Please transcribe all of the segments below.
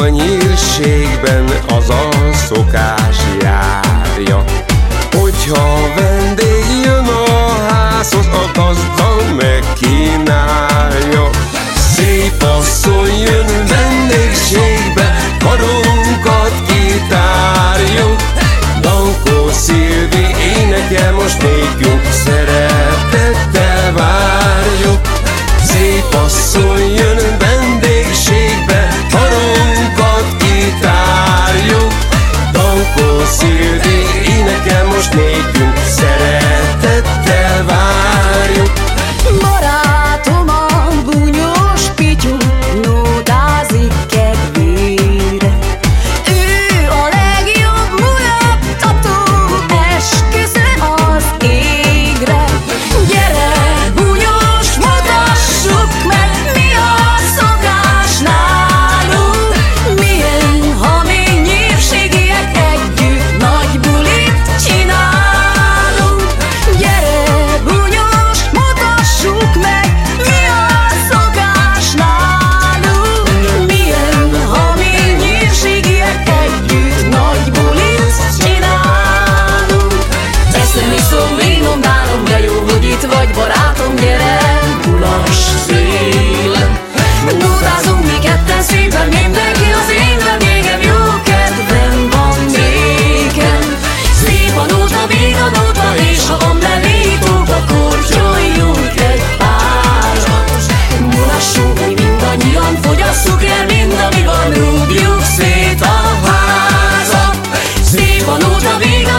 a nyírségben az a szokás járja. Hogyha vendég jön a házhoz, a gazda megkínálja. Szép asszony jön vendégségbe, karunkat kitárjuk Dankó Szilvi énekel most nékünk, szeretettel várjuk. Szép asszony jön see.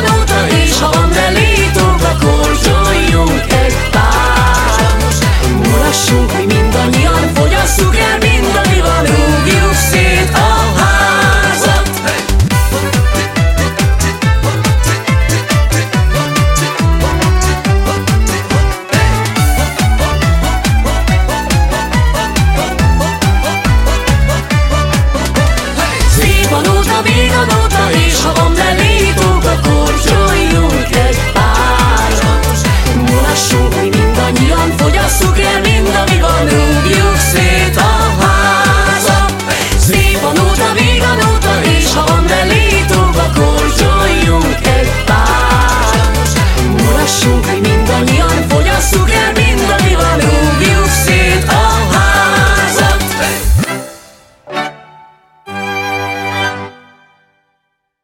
留在一中